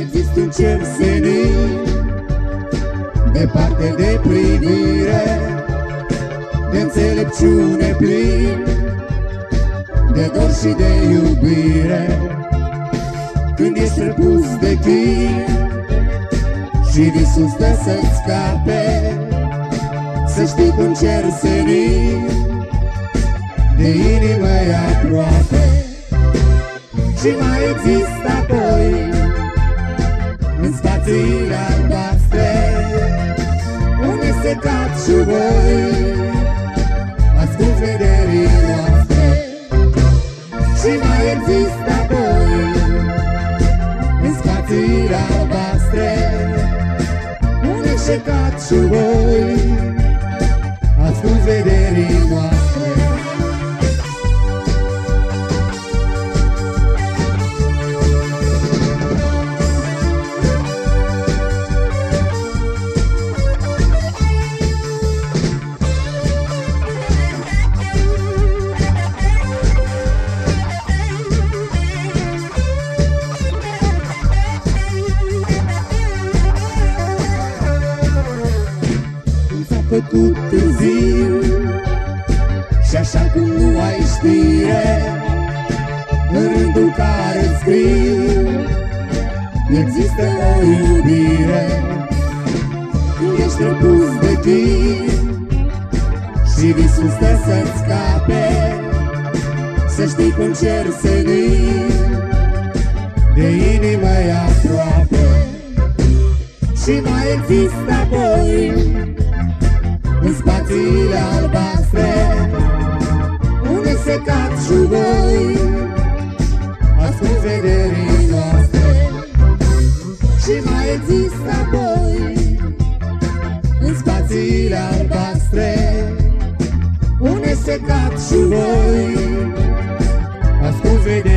Există un cer senin Departe de privire De înțelepciune plin De dor și de iubire. Când ești răpus de chin Și visul stă să-ți scape Să știi că un cer senin De inimă ai aproape. Și mai există apoi În spațiile albastre Unde se cad și voi Ascult vederii noastre. Și mai există apoi În spațiile albastre Unde se cad și voi Ascult vederii noastre făcut târziu. Și așa cum nu ai știre În rândul care scriu Există o iubire. Când ești răpus de timp Și visul stă să-ți scape Să știi cum cer senin De inimă e aproape. Și mai există apoi În spațiile albastre Unde se cad și voi Ascult vederii noastre. Și mai există apoi În spațiile albastre Unde se cad și voi Ascult vederii